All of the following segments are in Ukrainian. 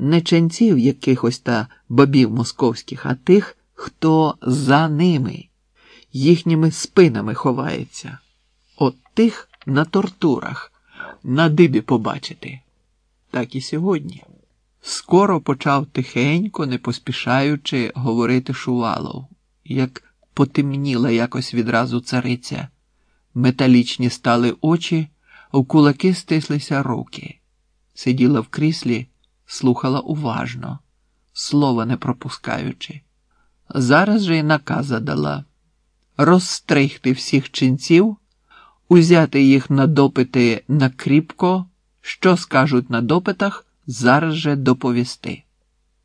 не ченців якихось та бабів московських, а тих, хто за ними, їхніми спинами ховається. От тих на тортурах, на дибі побачити. Так і сьогодні. Скоро почав тихенько, не поспішаючи говорити Шувалов, як потемніла якось відразу цариця. Металічні стали очі, у кулаки стислися руки. Сиділа в кріслі, слухала уважно, слова не пропускаючи. Зараз же й наказа дала розстригти всіх ченців, узяти їх на допити накріпко, що скажуть на допитах, зараз же доповісти.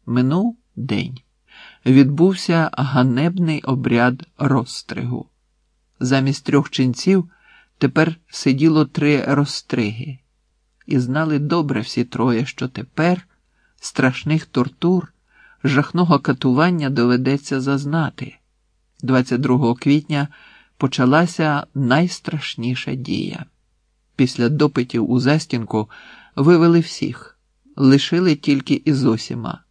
Минув день. Відбувся ганебний обряд розстригу. Замість трьох ченців тепер сиділо три розстриги, і знали добре всі троє, що тепер страшних тортур, жахного катування доведеться зазнати. 22 квітня почалася найстрашніша дія. Після допитів у застінку вивели всіх, лишили тільки Ізосіма,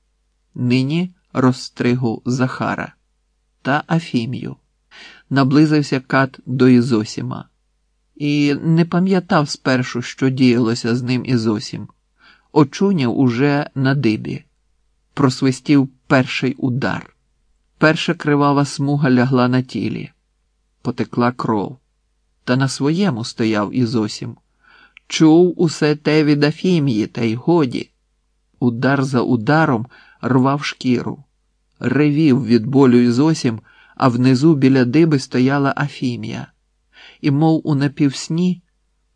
нині розстригу Захара та Афімію. Наблизився кат до Ізосіма і не пам'ятав спершу, що діялося з ним Ізосім. Очуняв уже на дибі, просвистів перший удар. Перша кривава смуга лягла на тілі, потекла кров. Та на своєму стояв Ізосім. Чув усе те від Афімії, та й годі. Удар за ударом рвав шкіру, ревів від болю Ізосім, а внизу біля диби стояла Афімія, і, мов у напівсні,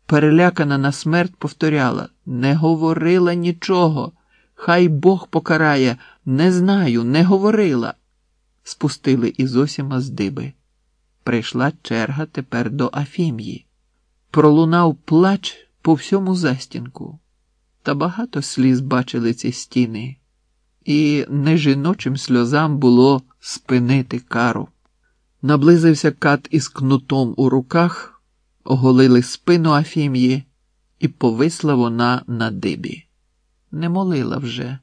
перелякана на смерть, повторяла не говорила нічого. Хай Бог покарає, не знаю, не говорила. Спустили Ізосіма з диби. Прийшла черга тепер до Афімії. Пролунав плач по всьому застінку. Та багато сліз бачили ці стіни, і не жіночим сльозам було спинити кару. Наблизився кат із кнутом у руках, оголили спину Афім'ї, і повисла вона на дибі. Не молила вже,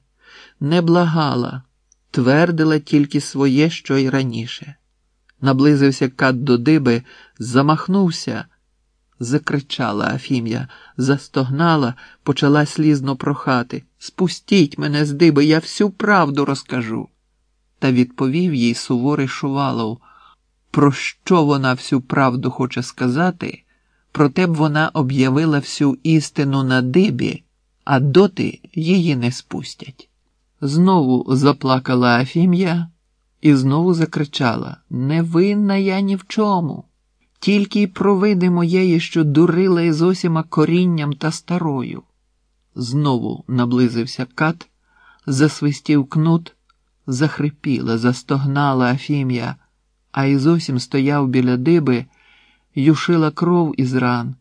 не благала, твердила тільки своє, що й раніше. Наблизився кат до диби, замахнувся, закричала Афім'я, застогнала, почала слізно прохати. Спустіть мене з диби, я всю правду розкажу. Та відповів їй суворий Шувалов, про що вона всю правду хоче сказати, проте б вона об'явила всю істину на дибі, а доти її не спустять. Знову заплакала Афім'я і знову закричала Не винна я ні в чому. Тільки й провиди моєї, що дурила із осіма корінням та старою. Знову наблизився кат, засвистів кнут, захрипіла, застогнала Афім'я, а Ізосім стояв біля диби, юшила кров із ран,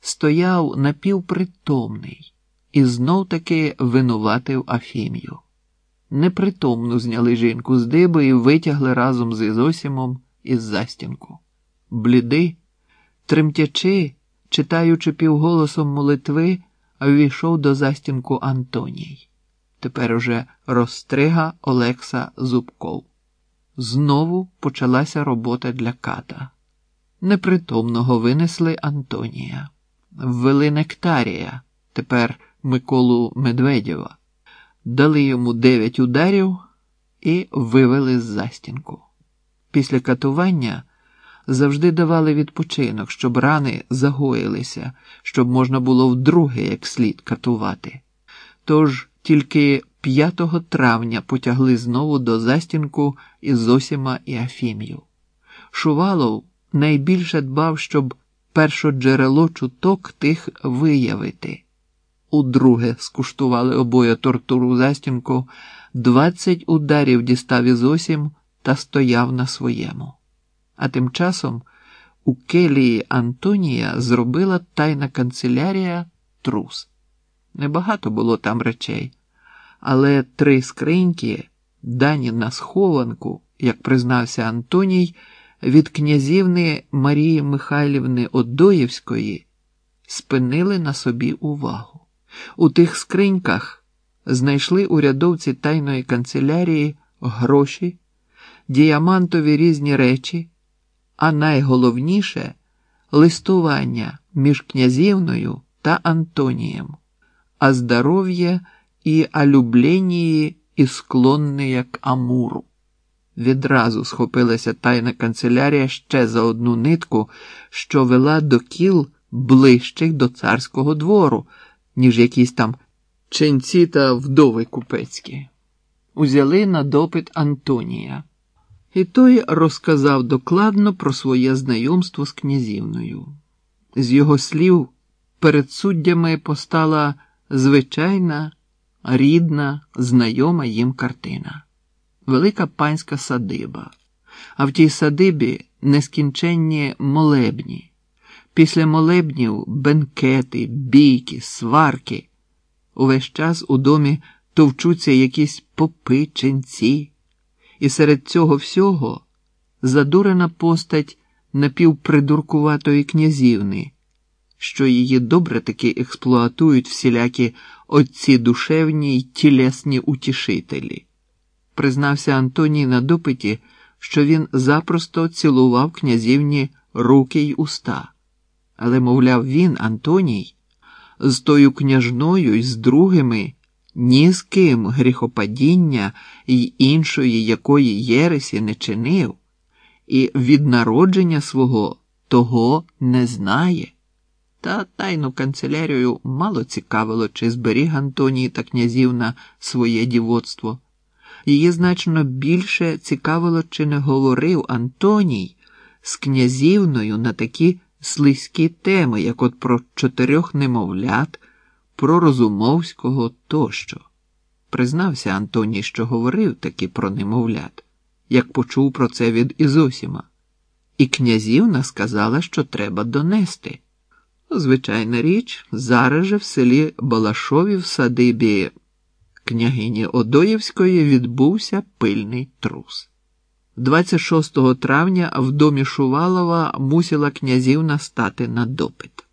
стояв напівпритомний і знов таки винуватив Афім'ю. Непритомну зняли жінку з диби і витягли разом з Ізосімом із застінку. Блідий, тремтячи, читаючи півголосом молитви, ввійшов до застінку Антоній. Тепер уже розстрига Олекса Зубков. Знову почалася робота для ката. Непритомного винесли Антонія, ввели Нектарія, тепер Миколу Медведєва, дали йому дев'ять ударів і вивели з застінку. Після катування завжди давали відпочинок, щоб рани загоїлися, щоб можна було вдруге як слід катувати. Тож тільки 5 травня потягли знову до застінку із Зосіма і Афімію. Шувалов найбільше дбав, щоб першоджерело чуток тих виявити. Удруге скуштували обоє тортуру застінку, двадцять ударів дістав із осім та стояв на своєму. А тим часом у келії Антонія зробила тайна канцелярія трус. Небагато було там речей, але три скриньки, дані на схованку, як признався Антоній, від князівни Марії Михайлівни Одоєвської спинили на собі увагу. У тих скриньках знайшли урядовці тайної канцелярії гроші, діамантові різні речі, а найголовніше листування між князівною та Антонієм, а здоров'я і олюбленії і склонне к Амуру. Відразу схопилася тайна канцелярія ще за одну нитку, що вела до кіл ближчих до царського двору, ніж якісь там ченці та вдови купецькі. Узяли на допит Антонія, і той розказав докладно про своє знайомство з князівною. З його слів, перед суддями постала звичайна, рідна, знайома їм картина. Велика панська садиба, а в тій садибі нескінченні молебні. Після молебнів бенкети, бійки, сварки. Увесь час у домі товчуться якісь попи, ченці, і серед цього всього задурена постать напівпридуркуватої князівни, що її добре таки експлуатують всілякі отці душевні й тілесні утішителі. Признався Антоній на допиті, що він запросто цілував князівні руки й уста. Але, мовляв, він, Антоній, з тою княжною й з другими ні з ким гріхопадіння й іншої якої єресі не чинив, і від народження свого того не знає. Та тайну канцелярію мало цікавило, чи зберіг Антоній та князівна своє дівоцтво. Її значно більше цікавило, чи не говорив Антоній з князівною на такі слизькі теми, як от про чотирьох немовлят, про Розумовського тощо. Признався Антоній, що говорив таки про немовлят, як почув про це від Ізосіма. І князівна сказала, що треба донести. Звичайна річ, зараз же в селі Балашові в садибі княгині Одоївської відбувся пильний трус. 26 травня в домі Шувалова мусила князівна стати на допит.